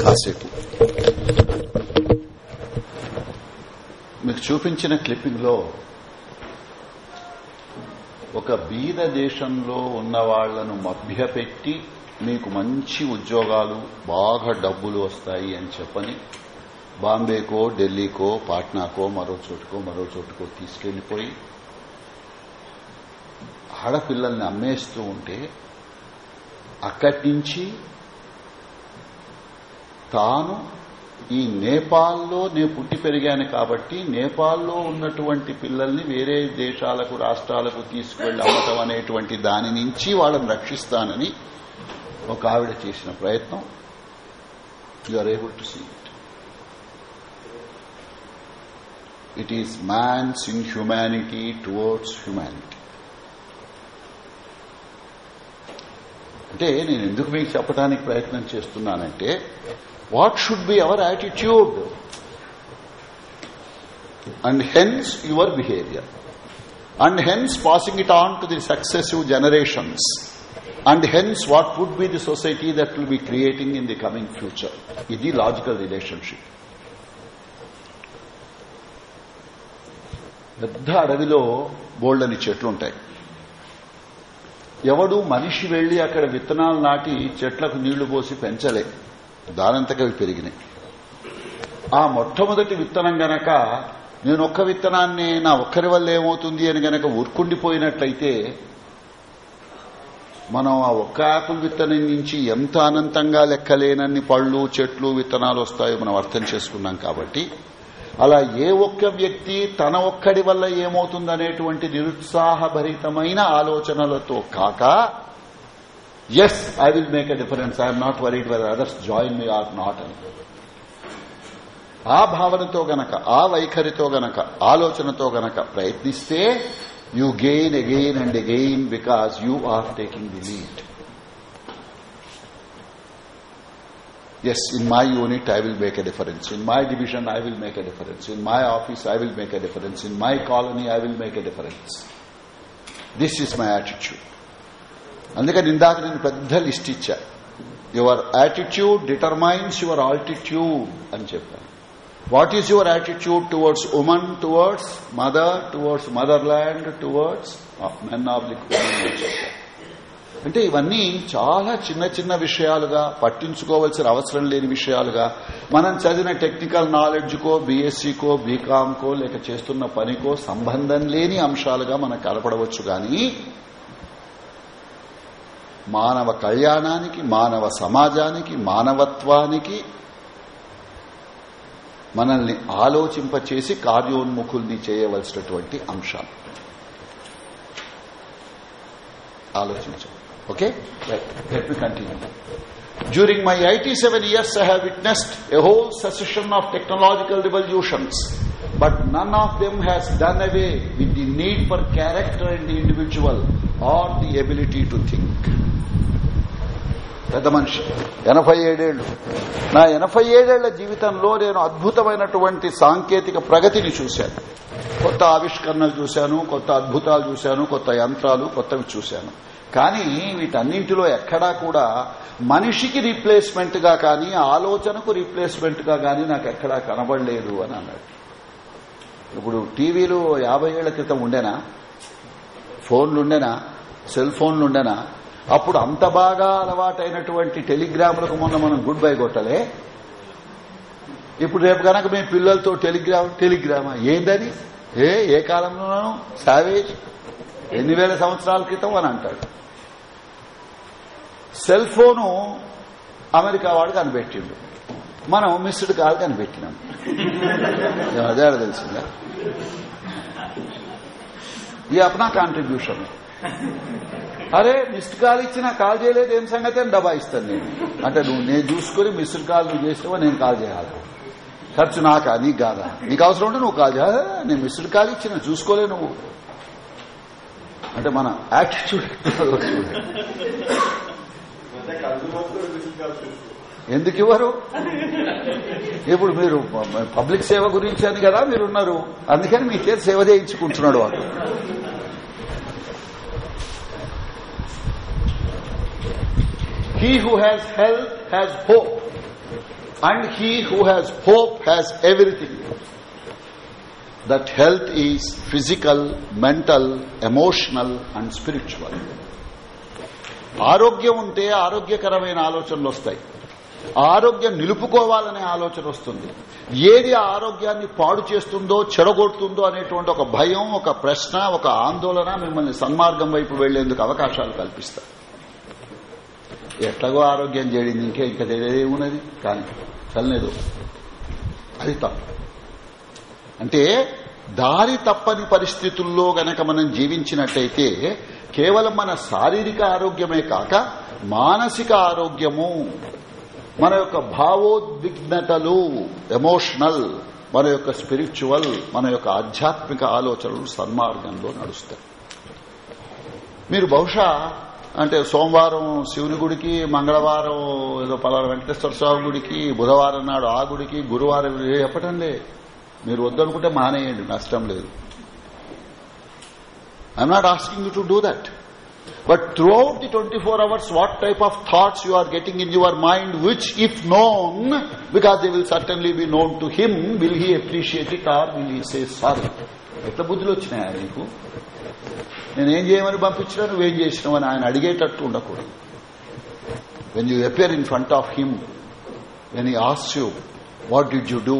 కాసేపు మీకు చూపించిన క్లిప్పింగ్లో ఒక బీద దేశంలో ఉన్న వాళ్ళను మభ్యపెట్టి మీకు మంచి ఉద్యోగాలు బాగా డబ్బులు వస్తాయి అని చెప్పని బాంబేకో ఢిల్లీకో పాట్నాకో మరో చోటుకో మరో చోటుకో తీసుకెళ్ళిపోయి ఆడపిల్లల్ని అమ్మేస్తూ ఉంటే అక్కడి నుంచి తాను ఈ నేపాల్లో నేను పుట్టి పెరిగాను కాబట్టి నేపాల్లో ఉన్నటువంటి పిల్లల్ని వేరే దేశాలకు రాష్ట్రాలకు తీసుకువెళ్ళి అమ్మటం అనేటువంటి దాని నుంచి వాళ్ళని రక్షిస్తానని ఒక ఆవిడ చేసిన ప్రయత్నం. You are able to see it it is man's in humanity towards humanity అంటే నేను ఎందుకు మీకు చెప్పడానికి ప్రయత్నం చేస్తున్నానంటే what should be our attitude and hence your behaviour and hence passing it on to the successive generations and hence what would be the society that will be creating in the coming future ఇది logical relationship పెద్ద అడవిలో బోల్డని చెట్లుంటాయి. ఎవడు మనిషి వెళ్ళి అక్కడ విత్తనాలు నాటి చెట్లకు నీళ్ళు పోసి పెంచలే. దానంతకవి పెరిగినాయి. ఆ మొట్టమొదటి విత్తనం గనక నేను ఒక్క విత్తనాన్ని నా ఒక్కరి వల్ల ఏమవుతుంది అని గనక ఉరుకుండిపోయినట్లయితే మనం ఆ ఒక్క ఆకుల విత్తనం నుంచి ఎంత అనంతంగా లెక్కలేనన్ని పళ్ళు చెట్లు విత్తనాలు వస్తాయో మనం అర్థం చేసుకున్నాం కాబట్టి అలా ఏ ఒక్క వ్యక్తి తన ఒక్కడి వల్ల ఏమవుతుందనేటువంటి నిరుత్సాహభరితమైన ఆలోచనలతో కాక yes I will make a difference I'm not worried whether others join me or not అని. ఆ భావనతో గనక ఆ వైఖరితో గనక ఆలోచనతో గనక ప్రయత్నిస్తే you gain again and again because you are taking the lead yes in my unit i will make a difference in my division i will make a difference in my office i will make a difference in my colony i will make a difference this is my attitude అందుకని ఇందాక నేను పెద్ద list ఇచ్చా your attitude determines your altitude అని చెప్పాను what is your attitude towards woman towards mother towards mother land towards men public చెప్పాను అంటే ఇవన్నీ చాలా చిన్న చిన్న విషయాలుగా పట్టించుకోవాల్సిన అవసరం లేని విషయాలుగా. మనం చదివిన టెక్నికల్ నాలెడ్జ్కో బీఎస్సీకో బీకామ్కో లేక చేస్తున్న పనికో సంబంధం లేని అంశాలుగా మనం కనపడవచ్చు కానీ మానవ కళ్యాణానికి మానవ సమాజానికి మానవత్వానికి మనల్ని ఆలోచింపచేసి కార్యోన్ముఖుల్ని చేయవలసినటువంటి అంశాలు. ఆలోచించండి. Okay? Right. Let me continue. During my 87 years, I have witnessed a whole succession of technological revolutions, but none of them has done away with the need for character in the individual or the ability to think. పెద్ద మనిషి ఎనభై ఏడేళ్ళు నా ఎనభై ఏడేళ్ళ జీవితంలో నేను అద్భుతమైనటువంటి సాంకేతిక ప్రగతిని చూశాను కొత్త ఆవిష్కరణలు చూశాను కొత్త అద్భుతాలు చూశాను కొత్త యంత్రాలు కొత్తవి చూశాను కానీ వీటన్నింటిలో ఎక్కడా కూడా మనిషికి రీప్లేస్మెంట్గా కానీ ఆలోచనకు రీప్లేస్మెంట్గా కానీ నాకు ఎక్కడా కనబడలేదు అని అన్నాడు. ఇప్పుడు టీవీలు యాభై ఏళ్ళ క్రితం ఉండేనా? ఫోన్లుండేనా? సెల్ ఫోన్లుండేనా? అప్పుడు అంత బాగా అలవాటైనటువంటి టెలిగ్రాములకు మొన్న మనం గుడ్ బై కొట్టలే. ఇప్పుడు రేపు కనుక మేము పిల్లలతో టెలిగ్రామ్ టెలిగ్రామా? ఏందని? ఏ ఏ కాలంలోనూ? సావేజ్? ఎన్ని వేల సంవత్సరాల క్రితం అని అంటాడు. సెల్ ఫోను అమెరికా వాడు కనిపెట్టిండు. మనం మిస్డ్ కాల్ కనిపెట్టినాం. అదే తెలిసిందా? ఈ అప్నా కాంట్రిబ్యూషన్ అరే మిస్డ్ కాల్ ఇచ్చిన కాల్ చేయలేదు ఏం సంగతి అని డబ్బా ఇస్తాను నేను. అంటే నువ్వు నేను చూసుకుని మిస్డ్ కాల్ నువ్వు చేసినావా నేను కాల్ చేయాలి. ఖర్చు నాకా నీకు కాదా? నీకు అవసరం ఉంటే నువ్వు కాల్ చేయాలి. నేను మిస్డ్ కాల్ ఇచ్చిన చూసుకోలే నువ్వు. అంటే మన యాటిట్యూడ్ ఎందుకు ఇవ్వరు? ఇప్పుడు మీరు పబ్లిక్ సేవ గురించి అని కదా మీరున్నారు. అందుకని మీ చేతి సేవ చేయించుకుంటున్నాడు వాడు. He who has health has hope and he who has hope has everything that health is physical mental emotional and spiritual ఆరోగ్యం ఉంటే ఆరోగ్యకరమైన ఆలోచనలు వస్తాయి. ఆరోగ్యం నిలుపుకోవాలనే ఆలోచన వస్తుంది. ఏది ఆరోగ్యాన్ని పాడు చేస్తుందో చెడగొడుతుందో అనేటువంటి ఒక భయం ఒక ప్రశ్న ఒక ఆందోళన మిమ్మల్ని సన్మార్గం వైపు వెళ్ళేందుకు అవకాశాలు కల్పిస్తాయి. ఎట్లాగో ఆరోగ్యం చేడింది ఇంకే ఇంకా ఉన్నది కానీ చల్లలేదు అది తప్పు. అంటే దారి తప్పని పరిస్థితుల్లో గనక మనం జీవించినట్టయితే కేవలం మన శారీరక ఆరోగ్యమే కాక మానసిక ఆరోగ్యము మన యొక్క భావోద్విగ్నతలు ఎమోషనల్ మన యొక్క స్పిరిచువల్ మన యొక్క ఆధ్యాత్మిక ఆలోచనలు సన్మార్గంలో నడుస్తాయి. మీరు బహుశా అంటే సోమవారం శివుని గుడికి మంగళవారం ఏదో పలానా వెంకటేశ్వర స్వామి గుడికి బుధవారం నాడు ఆ గుడికి గురువారం చెప్పటంలే మీరు వద్దనుకుంటే మానేయండి నష్టం లేదు. I'm not asking you to do that but throughout the twenty four hours what type of thoughts you are getting in your mind which if known because they will certainly be known to him will he appreciate it or will he say sorry ఎట్లా బుద్ధులు వచ్చినాయా నీకు నేనేం చేయమని పంపించినా నువ్వేం చేసినావు అని ఆయన అడిగేటట్టు ఉండకూడదు when you appear in front of him when he as you what did you do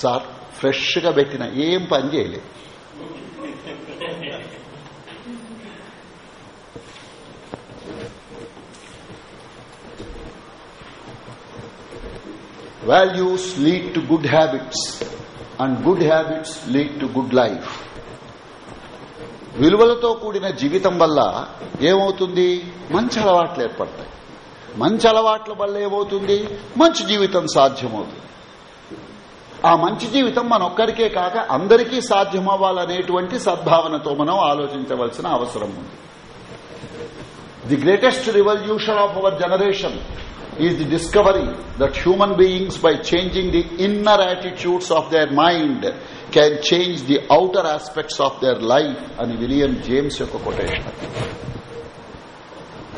sir fresh గా పెట్టిన ఏం పని చేయలేదు values lead to good habits and good habits lead to good life విలువలతో కూడిన జీవితం వల్ల ఏమవుతుంది? మంచి అలవాట్లు ఏర్పడతాయి. మంచి అలవాట్ల వల్ల ఏమవుతుంది? మంచి జీవితం సాధ్యమవుతుంది. ఆ మంచి జీవితం మనొక్కరికే కాక అందరికీ సాధ్యమవ్వాలనేటువంటి సద్భావనతో మనం ఆలోచించవలసిన అవసరం ఉంది. The greatest revolution of our generation is the discovery that human beings by changing the inner attitudes of their mind can change the outer aspects of their life. అని విలియం జేమ్స్ యొక్క కొటేషన్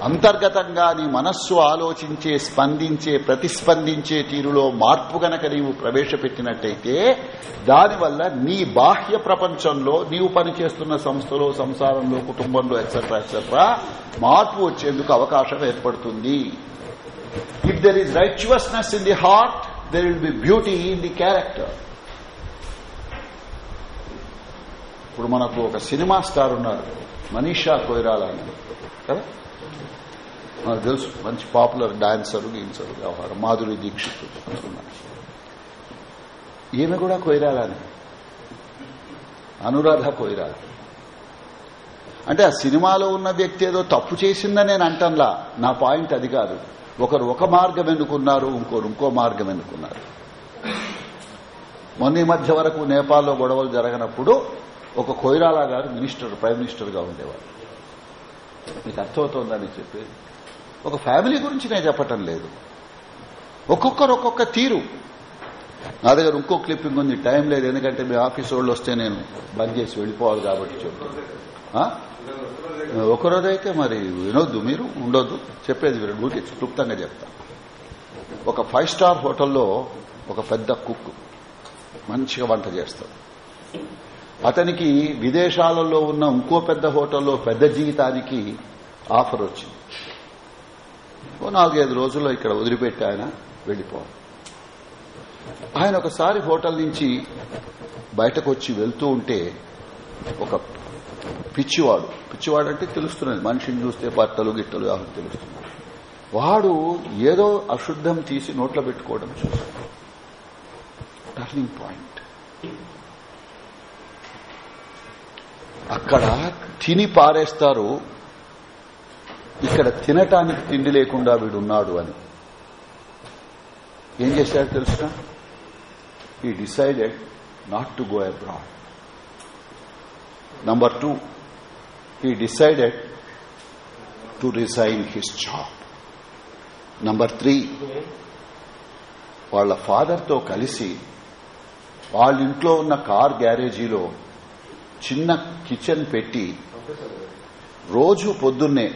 అంతర్గతంగా నీ మనస్సు ఆలోచించే స్పందించే ప్రతిస్పందించే తీరులో మార్పు గనక నీవు ప్రవేశపెట్టినట్టయితే దానివల్ల నీ బాహ్య ప్రపంచంలో నీవు పనిచేస్తున్న సంస్థలో సంసారంలో కుటుంబంలో ఎక్సెట్రా ఎక్సెట్రా మార్పు వచ్చేందుకు అవకాశం ఏర్పడుతుంది. If there is righteousness in the heart, there will be beauty in the character. ఇప్పుడు మనకు ఒక సినిమా స్టార్ ఉన్నారు మనీషా కొయిరాల అని. కదా? మనకు తెలుసు మంచి పాపులర్ డాన్సర్ గీన్సర్ వ్యవహారం మాధురి దీక్షిత్ ఈమె కూడా కొయిరాలానే. అనురాధ కొయిరాల. అంటే ఆ సినిమాలో ఉన్న వ్యక్తి ఏదో తప్పు చేసిందని నేను అంటంలా నా పాయింట్ అది కాదు. ఒకరు ఒక మార్గం ఎన్నుకున్నారు ఇంకోరు ఇంకో మార్గం ఎన్నుకున్నారు. మొన్న మధ్య వరకు నేపాల్లో గొడవలు జరగనప్పుడు ఒక కొయిరాలా గారు మినిస్టర్ ప్రైమ్ మినిస్టర్గా ఉండేవారు. మీకు అర్థమవుతోందని చెప్పి. ఒక ఫ్యామిలీ గురించి నేను చెప్పటం లేదు. ఒక్కొక్కరు ఒక్కొక్క తీరు. నా దగ్గర ఇంకో క్లిప్పింగ్ ఉంది టైం లేదు ఎందుకంటే మీ ఆఫీస్ వాళ్ళు వస్తే నేను బంద్ చేసి వెళ్ళిపోవాలి కాబట్టి చెప్తాను ఒకరోజైతే మరి వినొద్దు మీరు ఉండొద్దు. చెప్పేది మీరు ఊరికి క్లుప్తంగా చెప్తా. ఒక ఫైవ్ స్టార్ హోటల్లో ఒక పెద్ద కుక్ మంచిగా వంట చేస్తాడు. అతనికి విదేశాలలో ఉన్న ఇంకో పెద్ద హోటల్లో పెద్ద జీవితానికి ఆఫర్ వచ్చింది. ఓ నాలుగైదు రోజుల్లో ఇక్కడ వదిలిపెట్టి ఆయన వెళ్ళిపోవాలి ఆయన ఒకసారి హోటల్ నుంచి బయటకు వచ్చి వెళ్తూ ఉంటే ఒక పిచ్చివాడు పిచ్చివాడు అంటే తెలుస్తున్నది. మనిషిని చూస్తే బట్టలు గిట్టలు అవన్నీ తెలుస్తుంది వాడు ఏదో అశుద్ధం తీసి నోట్లో పెట్టుకోవడం చూశాడు. Turning point. అక్కడ తిని పారేస్తారు. ఇక్కడ తినటానికి తిండి లేకుండా వీడున్నాడు అని. ఏం చేశాడు తెలుసా? ఈ decided not to go abroad. Number two he decided to resign his job. Number three వాళ్ళ ఫాదర్తో కలిసి వాళ్ళ ఇంట్లో ఉన్న కార్ గ్యారేజీలో చిన్న కిచెన్ పెట్టి రోజు పొద్దున్నే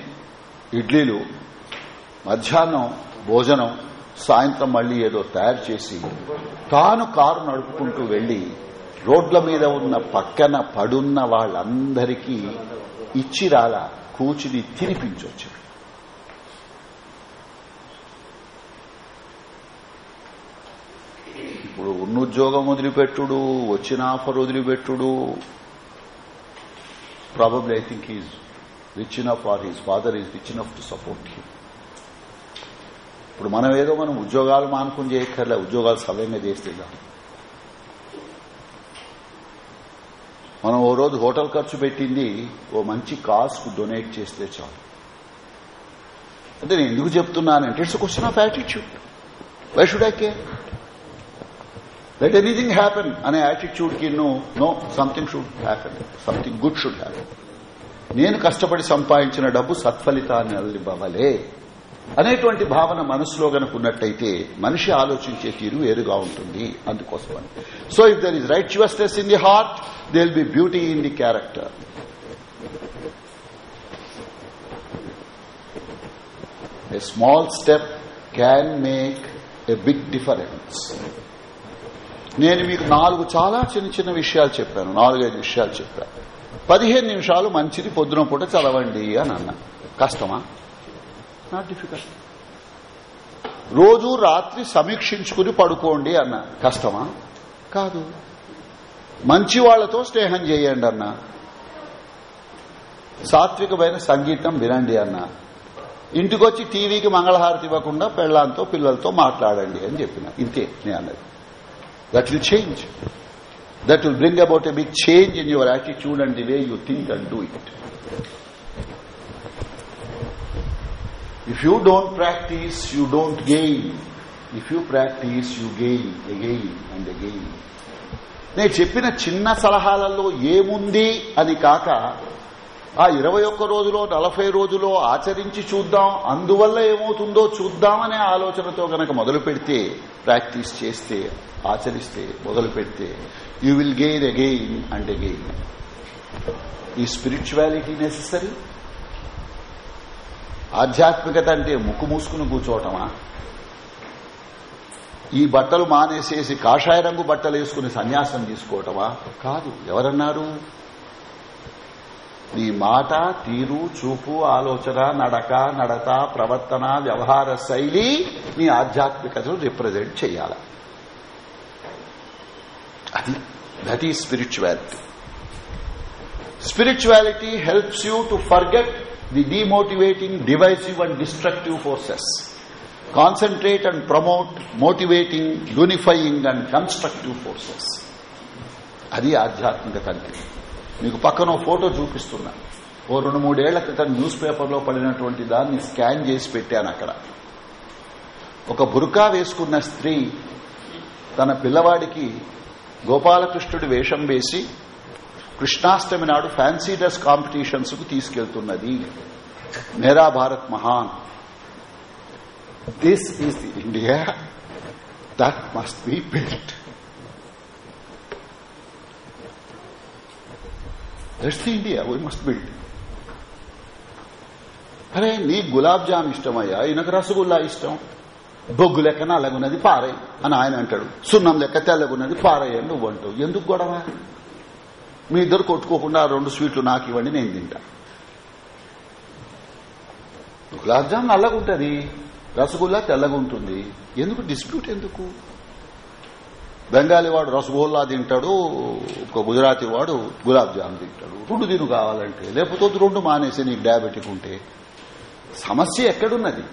ఇడ్లీలు మధ్యాహ్నం భోజనం సాయంత్రం మళ్ళీ ఏదో తయారు చేసి తాను కారు నడుపుకుంటూ వెళ్ళి రోడ్ల మీద ఉన్న పక్కన పడున్న వాళ్ళందరికీ ఇచ్చి రాలా కూచిని తినిపించొచ్చు ఇప్పుడు ఉన్న ఉద్యోగం వదిలిపెట్టుడు వచ్చిన offer వదిలిపెట్టుడు. Probably I think he's rich enough or his father is rich enough to support him ఇప్పుడు మనం ఏదో మనం ఉద్యోగాలు మానుకుని చేయక్కర్లే ఉద్యోగాలు సవ్యంగా చేస్తే మనం ఓ రోజు హోటల్ ఖర్చు పెట్టింది ఓ మంచి కాస్ట్ డొనేట్ చేస్తే చాలు. అంటే నేను ఎందుకు చెప్తున్నానంటే it's question of attitude why should I care let anything happen అనే యాటిట్యూడ్కి no no something should happen something good should happen నేను కష్టపడి సంపాదించిన డబ్బు సత్ఫలితాన్ని అల్లివ్వలే అనేటువంటి భావన మనసులో గనక ఉన్నట్టయితే మనిషి ఆలోచించే తీరు వేరుగా ఉంటుంది అందుకోసమని. So if there is righteousness in the heart they will be beauty in the character a small step can make a big difference. నేను మీకు నాలుగు చాలా చిన్న చిన్న విషయాలు చెప్పాను. నాలుగైదు విషయాలు చెప్పాను. పదిహేను నిమిషాలు మంచిది పొద్దున పూట చదవండి అని అన్నా. కష్టమా? నాట్ డిఫికల్ట్ రోజు రాత్రి సమీక్షించుకుని పడుకోండి అన్న. కష్టమా? కాదు. మంచి వాళ్ళతో స్నేహం చేయండి అన్న. సాత్వికమైన సంగీతం వినండి అన్న. ఇంటికొచ్చి టీవీకి మంగళహారతి ఇవ్వకుండా పెళ్ళాంతో పిల్లలతో మాట్లాడండి అని చెప్పిన. ఇంతే నేను అన్నది. That will change that will bring about a big change in your attitude and the way you think and do it If you don't practice, you don't gain. If you practice, you gain again and again. నేను చెప్పిన చిన్న సలహాలలో ఏముంది అని కాక ఆ ఇరవై ఒక్క రోజులో నలభై రోజులో ఆచరించి చూద్దాం అందువల్ల ఏమవుతుందో చూద్దామనే ఆలోచనతో గనక మొదలు పెడితే ప్రాక్టీస్ చేస్తే ఆచరిస్తే మొదలు పెడితే you will gain again and again ఈ స్పిరిచువాలిటీ నెససరీ ఆధ్యాత్మికత అంటే ముక్కు మూసుకుని కూర్చోవటమా? ఈ బట్టలు మానేసేసి కాషాయ రంగు బట్టలు వేసుకుని సన్యాసం తీసుకోవటమా? కాదు ఎవరన్నారు? నీ మాట తీరు చూపు ఆలోచన నడక నడత ప్రవర్తన వ్యవహార శైలి నీ ఆధ్యాత్మికతను రిప్రజెంట్ చేయాల. అది దట్ ఈ spirituality spirituality helps you to forget the demotivating, divisive and destructive forces. Concentrate and promote motivating, unifying and constructive forces. అది ఆధ్యాత్మిక తండ్రి మీకు పక్కన ఫోటో చూపిస్తున్నా ఓ రెండు మూడేళ్ళ క్రితం న్యూస్ పేపర్లో పడినటువంటి దాన్ని స్కాన్ చేసి పెట్టాను అక్కడ ఒక బుర్కా వేసుకున్న స్త్రీ తన పిల్లవాడికి గోపాలకృష్ణుడి వేషం వేసి కృష్ణాష్టమి నాడు ఫ్యాన్సీ డ్రెస్ కాంపిటీషన్స్కు తీసుకెళ్తున్నది మేరా భారత్ మహాన్. This is the India that must be built that's the India we must build అరే నీ గులాబ్ జామ్ ఇష్టమయ్యా? ఈయనకు రసగుల్లా ఇష్టం. బొగ్గు లెక్క నల్లగున్నది పారయ్య అని ఆయన అంటాడు. సున్నం లెక్క తెల్లగున్నది పారయ్య నువ్వు అంటావు. ఎందుకు గొడవ? మీ ఇద్దరు కొట్టుకోకుండా రెండు స్వీట్లు నాకు ఇవ్వండి నేను తింటా. గులాబ్ జామ్ నల్లగుంటది. రసగుల్లా తెల్లగుంటుంది. ఎందుకు? డిస్ప్యూట్ ఎందుకు? బెంగాలీ వాడు రసగుల్లా తింటాడు ఒక గుజరాతీ వాడు గులాబ్ జామ్ తింటాడు. రెండు తిను కావాలంటే లేకపోతే రెండు మానేసి నీకు డయాబెటిక్ ఉంటే. సమస్య ఎక్కడున్నది?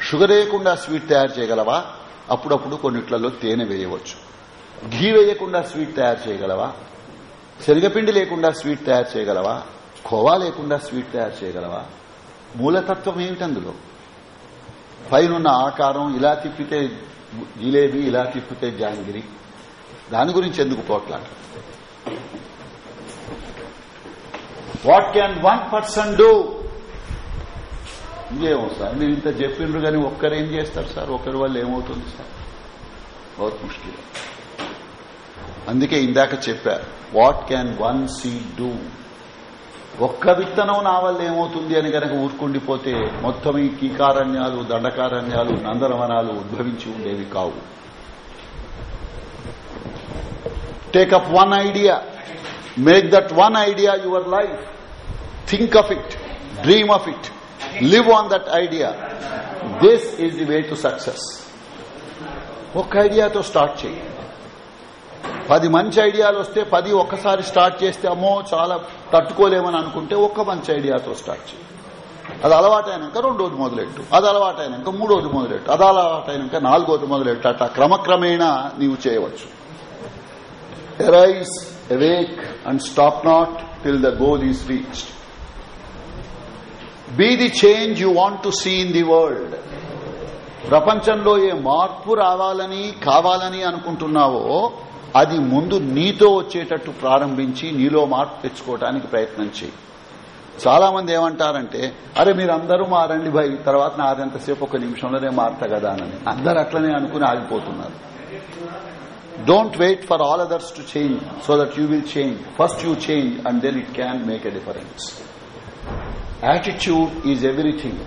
షుగర్ వేయకుండా స్వీట్ తయారు చేయగలవా? అప్పుడప్పుడు కొన్నిట్లలో తేనె వేయవచ్చు. ఘీ వేయకుండా స్వీట్ తయారు చేయగలవా? శనగపిండి లేకుండా స్వీట్ తయారు చేయగలవా? కోవా లేకుండా స్వీట్ తయారు చేయగలవా? మూలతత్వం ఏమిటందులో పైనున్న ఆకారం ఇలా తిప్పితే జిలేబీ ఇలా తిప్పితే జాంగిరి. దాని గురించి ఎందుకు పోట్లాట what can one person do ఇంకేమో సార్ మీరు ఇంత చెప్పిండ్రు కానీ ఒక్కరేం చేస్తారు సార్? ఒకరి వల్ల ఏమవుతుంది సార్? బహుత్ ముష్కిల్. అందుకే ఇందాక చెప్పారు what can one seed do ఒక్క విత్తనం నా వల్ల ఏమవుతుంది అని కనుక ఊరుకుండిపోతే మొత్తం ఈ కీకారణ్యాలు దండకారణ్యాలు నందనవనాలు ఉద్భవించి ఉండేవి కావు. Take up one idea make that one idea your life think of it dream of it live on that idea this is the way to success ఒక్క ఐడియాతో స్టార్ట్ చేయి పది మంచి ఐడియాలు వస్తే పది ఒక్కసారి స్టార్ట్ చేస్తే అమ్మో చాలా తట్టుకోలేమని అనుకుంటే ఒక్క మంచి ఐడియాతో స్టార్ట్ చేయి. అది అలవాటైనాక రెండోది మొదలెట్టు. అది అలవాటైనాక మూడోది మొదలెట్టు. అది అలవాటైనాక నాలుగోది మొదలెట్టు. అట్లా క్రమక్రమేణా నీవు చేయవచ్చు. Arise awake and stop not till the goal is reached be the change you want to see in the world ప్రపంచంలో ఏ మార్పు రావాలని కావాలని అనుకుంటున్నావో అది ముందు నీతో వచ్చేటట్టు ప్రారంభించి నీలో మార్పు తెచ్చుకోవటానికి ప్రయత్నం చేయి. చాలా మంది ఏమంటారంటే అరే మీరు అందరూ మారండి భయ్ తర్వాత నాదంతసేపు ఒక నిమిషంలోనే మారతా కదా అని అందరు అట్లనే అనుకుని ఆగిపోతున్నారు. Don't wait for all others to change so that you will change first you change and then it can make a difference attitude is everything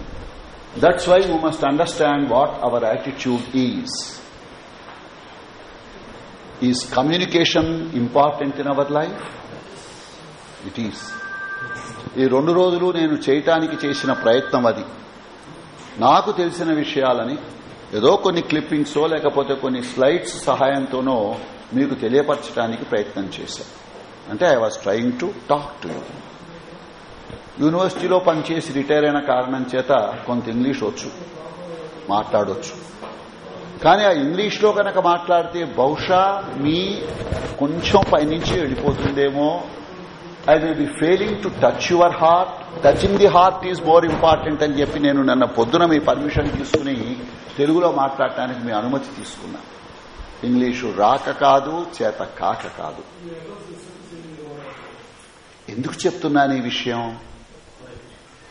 that's why you must understand what our attitude is is communication important in our life it is ఈ రెండు రోజులు నేను చేయటానికి చేసిన ప్రయత్నం అది. నాకు తెలిసిన విషయాలని ఏదో కొన్ని క్లిప్పింగ్సో లేకపోతే కొన్ని స్లైడ్స్ సహాయంతోనో మీకు తెలియపరచడానికి ప్రయత్నం చేశాను అంటే I was trying to talk to you యూనివర్సిటీలో పనిచేసి రిటైర్ అయిన కారణం చేత కొంత ఇంగ్లీష్ వచ్చు మాట్లాడొచ్చు. కానీ ఆ ఇంగ్లీష్లో కనుక మాట్లాడితే బహుశా మీ కొంచెం పైనుంచి వెళ్ళిపోతుందేమో. I will be failing to touch your heart touching the heart is more important అని చెప్పి నేను నన్న పొద్దున మీ పర్మిషన్ తీసుకుని తెలుగులో మాట్లాడటానికి మీ అనుమతి తీసుకున్నా. ఇంగ్లీషు రాక కాదు చేత కాక కాదు. ఎందుకు చెప్తున్నాను ఈ విషయం?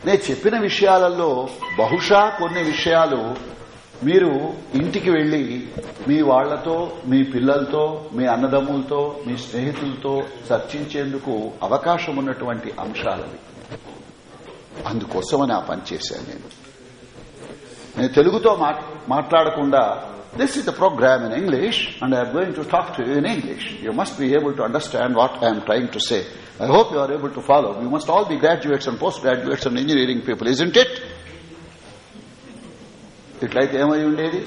నేను చెప్పిన విషయాలలో బహుశా కొన్ని విషయాలు మీరు ఇంటికి వెళ్ళి మీ వాళ్ళతో మీ పిల్లలతో మీ అన్నదమ్ములతో మీ స్నేహితులతో చర్చించేందుకు అవకాశం ఉన్నటువంటి అంశాలవి. అందుకోసమని ఆ పని చేశాను నేను. నేను తెలుగుతో మాట్లాడకుండా this is the program in English and I'm going to talk to in English you must be able to understand what I'm trying to say I hope you are able to follow you must all be graduates and post graduates and engineering people isn't it ఇట్లయితే ఏమై ఉండేది?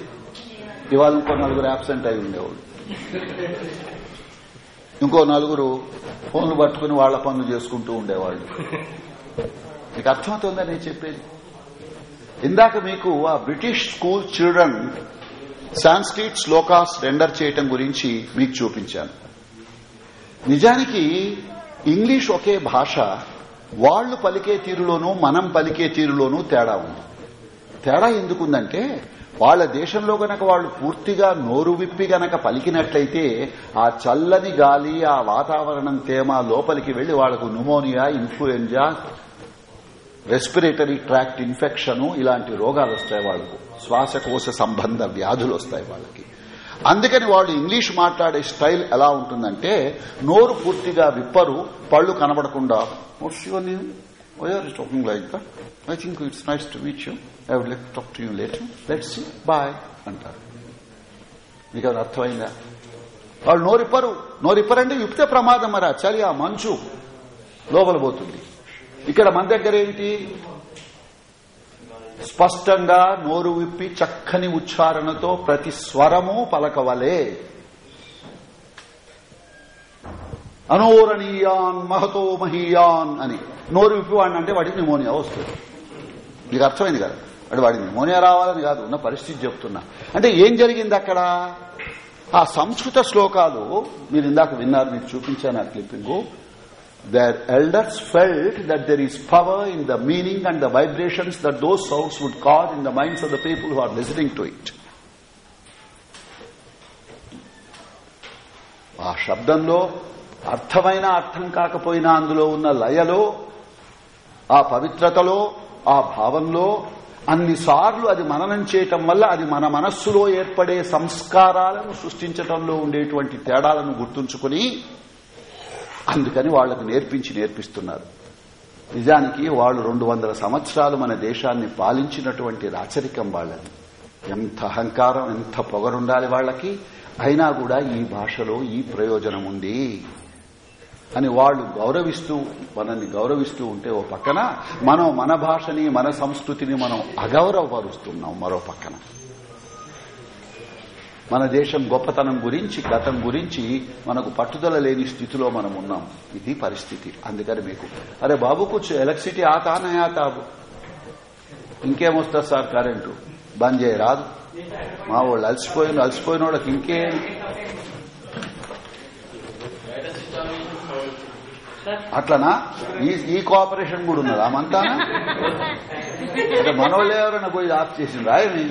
ఇవాళ ఇంకో నలుగురు absent అయి ఉండేవాళ్ళు. ఇంకో నలుగురు ఫోన్లు పట్టుకుని వాళ్ళ పనులు చేసుకుంటూ ఉండేవాళ్ళు. మీకు అర్థమవుతుందా నేను చెప్పేది? ఇందాక మీకు ఆ British school children Sanskrit shlokas render చేయటం గురించి మీకు చూపించాను. నిజానికి ఇంగ్లీష్ ఒకే భాష వాళ్ళు పలికే తీరులోనూ మనం పలికే తీరులోనూ తేడా ఉంది. తేడా ఎందుకుందంటే వాళ్ళ దేశంలో గనక వాళ్ళు పూర్తిగా నోరు విప్పి గనక పలికినట్లయితే ఆ చల్లని గాలి ఆ వాతావరణం తేమ లోపలికి వెళ్ళి వాళ్ళకు pneumonia influenza respiratory tract infection ఇలాంటి రోగాలు వస్తాయి వాళ్ళకు శ్వాసకోశ సంబంధ వ్యాధులు వస్తాయి వాళ్ళకి. అందుకని వాళ్ళు ఇంగ్లీష్ మాట్లాడే స్టైల్ ఎలా ఉంటుందంటే నోరు పూర్తిగా విప్పరు పళ్ళు కనబడకుండా like that I think it's nice to meet you I would like talk to you later let's bye అంటారు. మీకు అది అర్థమైందా? వాళ్ళు నోరిప్పరు. నోరిప్పరంటే విప్తే ప్రమాదం మరి. చలి ఆ మంచు లోపల పోతుంది. ఇక్కడ మన దగ్గర ఏంటి? స్పష్టంగా నోరు విప్పి చక్కని ఉచ్చారణతో ప్రతి స్వరము పలకవలే. అనోరణీయాన్ మహతో మహీయాన్ అని. నోరు విప్పి వాడిని అంటే వాడికి నిమోనియా వస్తుంది. మీకు అర్థమైంది కదా? అంటే వాడికి నిమోనియా రావాలని కాదు ఉన్న పరిస్థితి చెప్తున్నా. అంటే ఏం జరిగింది అక్కడ? ఆ సంస్కృత శ్లోకాలు మీరు ఇందాక విన్నారు మీకు చూపించాను ఆ clipping. Their elders felt that there is power in the meaning and the vibrations that those sounds would cause in the minds of the people who are listening to it ఆ శబ్దంలో అర్థమైన అర్థం కాకపోయినా అందులో ఉన్న లయలో ఆ పవిత్రతలో ఆ భావంలో అన్నిసార్లు అది మననం చేయటం వల్ల అది మన మనస్సులో ఏర్పడే సంస్కారాలను సృష్టించటంలో ఉండేటువంటి తేడాలను గుర్తుంచుకుని అందుకని వాళ్ళకు నేర్పించి నేర్పిస్తున్నారు. నిజానికి వాళ్ళు రెండు వందల సంవత్సరాలు మన దేశాన్ని పాలించినటువంటి రాచరికం వాళ్ళని ఎంత అహంకారం ఎంత పొగరుండాలి వాళ్ళకి? అయినా కూడా ఈ భాషలో ఈ ప్రయోజనం ఉంది. అని వాళ్ళు గౌరవిస్తూ మనల్ని గౌరవిస్తూ ఉంటే ఓ పక్కన మనం మన భాషని మన సంస్కృతిని మనం అగౌరవపరుస్తున్నాం మరో పక్కన. మన దేశం గొప్పతనం గురించి గతం గురించి మనకు పట్టుదల లేని స్థితిలో మనం ఉన్నాం. ఇది పరిస్థితి. అందుకని మీకు అరే బాబు కూర్చో ఎలక్ట్రిసిటీ ఆతా నయా తాబు సార్ కరెంటు? బంద్ చేయరాదు. మా వాళ్ళు అలసిపోయిన అలసిపోయిన వాళ్ళకి ఇంకేం అట్లనా? ఈ ఈ కోఆపరేషన్ కూడా ఉన్నది? ఆమంతానా అంటే మనోళ్ళు ఎవరైనా పోయి ఆఫ్ చేసింది రాయని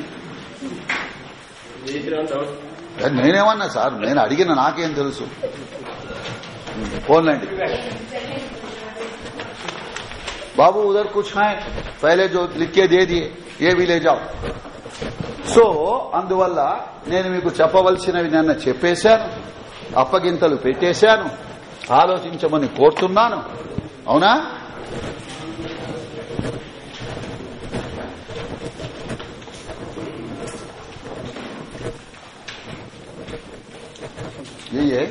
నేనేమన్నా సార్ నేను అడిగిన నాకేం తెలుసు? ఫోన్లండి బాబు ఉదర్ కూర్చున్నాయి పైలే జో जो लिख ఏ విలేజ్ ఆఫ్ సో అందువల్ల నేను మీకు చెప్పవలసినవి నిన్న చెప్పేశాను అప్పగింతలు పెట్టేశాను ఆలోచించమని కోరుతున్నాను. అవునా? ఏ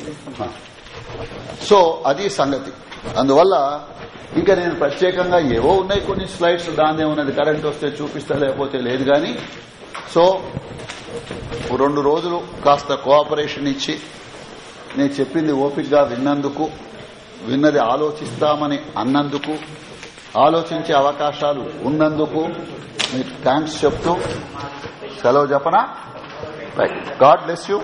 సో అది సంగతి. అందువల్ల ఇంకా నేను ప్రత్యేకంగా ఏవో ఉన్నాయి కొన్ని స్లైడ్స్ దాన్నే ఉన్నది కరెంట్ వస్తే చూపిస్తా లేకపోతే లేదు గాని. సో రెండు రోజులు కాస్త కోఆపరేషన్ ఇచ్చి నేను చెప్పింది ఓపికగా విన్నందుకు విన్నది ఆలోచిస్తామని అన్నందుకు ఆలోచించే అవకాశాలు ఉన్నందుకు మీకు థ్యాంక్స్ చెప్తూ సెలవు చెప్పనా గాడ్ బ్లెస్ యూ